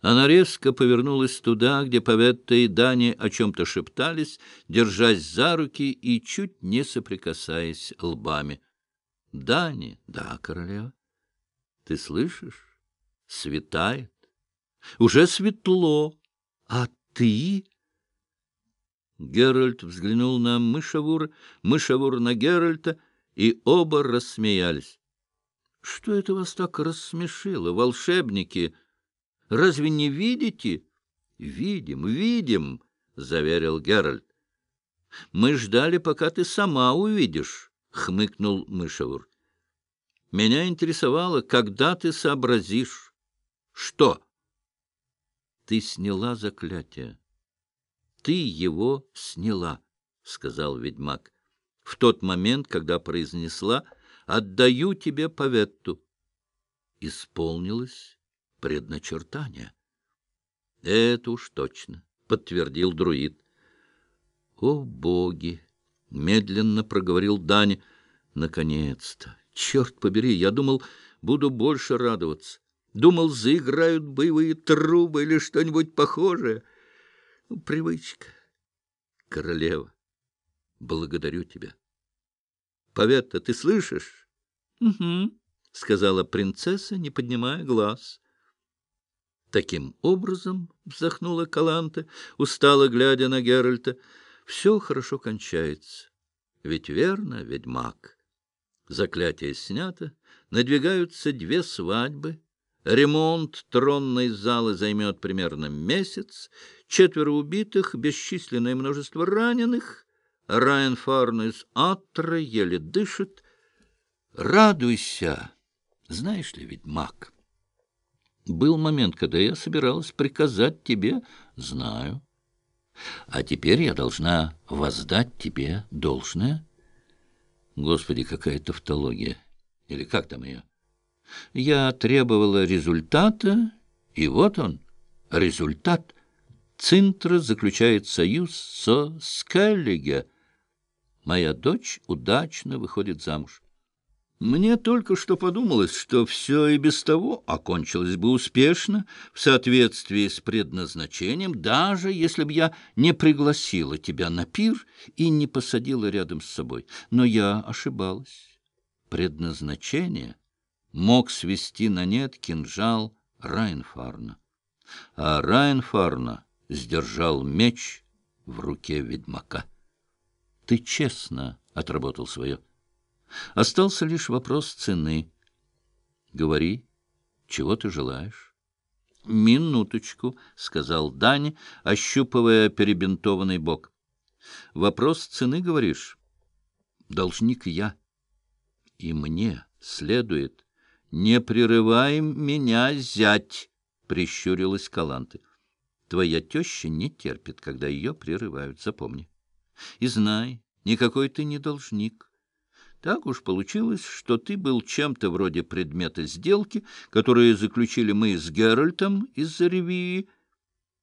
Она резко повернулась туда, где Паветта и Дани о чем-то шептались, держась за руки и чуть не соприкасаясь лбами. — Дани, да, королева, ты слышишь? Светает. Уже светло. А ты? Геральт взглянул на Мышавур, Мышавур на Геральта, и оба рассмеялись. — Что это вас так рассмешило, волшебники? — Разве не видите? — Видим, видим, — заверил Геральт. — Мы ждали, пока ты сама увидишь, — хмыкнул Мышевур. — Меня интересовало, когда ты сообразишь. — Что? — Ты сняла заклятие. — Ты его сняла, — сказал ведьмак, — в тот момент, когда произнесла «Отдаю тебе Паветту». Исполнилось предначертания. — Это уж точно, — подтвердил друид. — О, боги! — медленно проговорил Даня. — Наконец-то! Черт побери, я думал, буду больше радоваться. Думал, заиграют боевые трубы или что-нибудь похожее. Ну, привычка. Королева, благодарю тебя. Поветта, ты слышишь? — Угу, — сказала принцесса, не поднимая глаз. Таким образом, — вздохнула Каланта, устало глядя на Геральта, — все хорошо кончается. Ведь верно, ведьмак. Заклятие снято, надвигаются две свадьбы, ремонт тронной залы займет примерно месяц, четверо убитых, бесчисленное множество раненых, Райан Фарнес Атра еле дышит. Радуйся, знаешь ли, ведьмак. Был момент, когда я собиралась приказать тебе, знаю. А теперь я должна воздать тебе должное. Господи, какая тавтология! Или как там ее? Я требовала результата, и вот он, результат. Цинтра заключает союз со Скеллиге. Моя дочь удачно выходит замуж. Мне только что подумалось, что все и без того окончилось бы успешно, в соответствии с предназначением, даже если бы я не пригласила тебя на пир и не посадила рядом с собой. Но я ошибалась. Предназначение мог свести на нет кинжал Райнфарна. А Райнфарна сдержал меч в руке ведьмака. Ты честно отработал свое. Остался лишь вопрос цены. Говори, чего ты желаешь? — Минуточку, — сказал Дани, ощупывая перебинтованный бок. — Вопрос цены, говоришь? Должник я. И мне следует. Не прерывай меня, зять, — прищурилась Каланты. Твоя теща не терпит, когда ее прерывают, запомни. И знай, никакой ты не должник. Так уж получилось, что ты был чем-то вроде предмета сделки, которые заключили мы с Геральтом из-за ревии.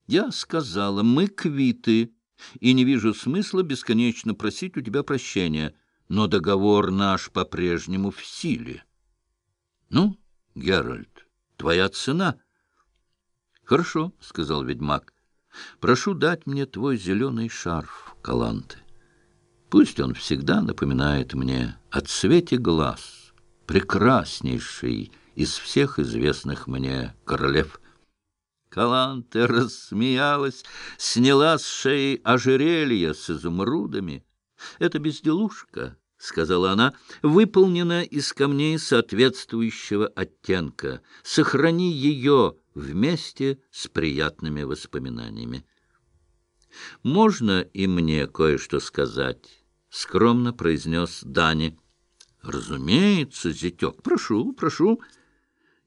Я сказала, мы квиты, и не вижу смысла бесконечно просить у тебя прощения, но договор наш по-прежнему в силе. Ну, Геральт, твоя цена. Хорошо, — сказал ведьмак. Прошу дать мне твой зеленый шарф, Каланты. Пусть он всегда напоминает мне о цвете глаз, прекраснейший из всех известных мне королев. Каланте рассмеялась, сняла с шеи ожерелье с изумрудами. «Это безделушка», — сказала она, — «выполнена из камней соответствующего оттенка. Сохрани ее вместе с приятными воспоминаниями». «Можно и мне кое-что сказать?» — скромно произнес Дани. «Разумеется, зятек. Прошу, прошу.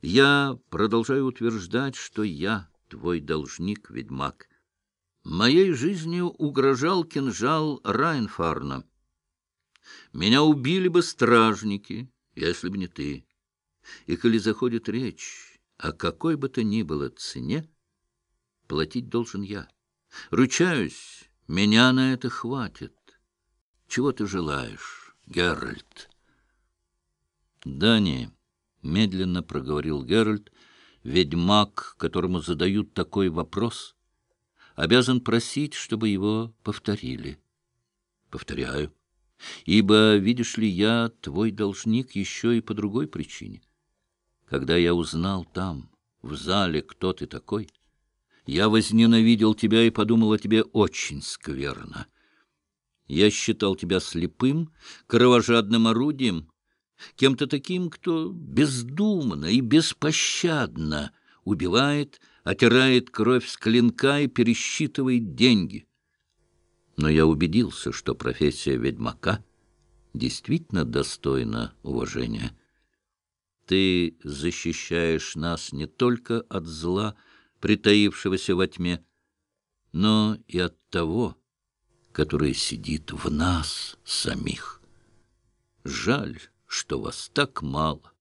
Я продолжаю утверждать, что я твой должник, ведьмак. Моей жизнью угрожал кинжал Райнфарна. Меня убили бы стражники, если бы не ты. И коли заходит речь о какой бы то ни было цене, платить должен я». Ручаюсь, меня на это хватит. Чего ты желаешь, Геральт? Дани, — медленно проговорил Геральт, — ведьмак, которому задают такой вопрос, обязан просить, чтобы его повторили. Повторяю. Ибо, видишь ли, я твой должник еще и по другой причине. Когда я узнал там, в зале, кто ты такой, я возненавидел тебя и подумал о тебе очень скверно. Я считал тебя слепым, кровожадным орудием, кем-то таким, кто бездумно и беспощадно убивает, отирает кровь с клинка и пересчитывает деньги. Но я убедился, что профессия ведьмака действительно достойна уважения. Ты защищаешь нас не только от зла, притаившегося во тьме, но и от того, которое сидит в нас самих. Жаль, что вас так мало.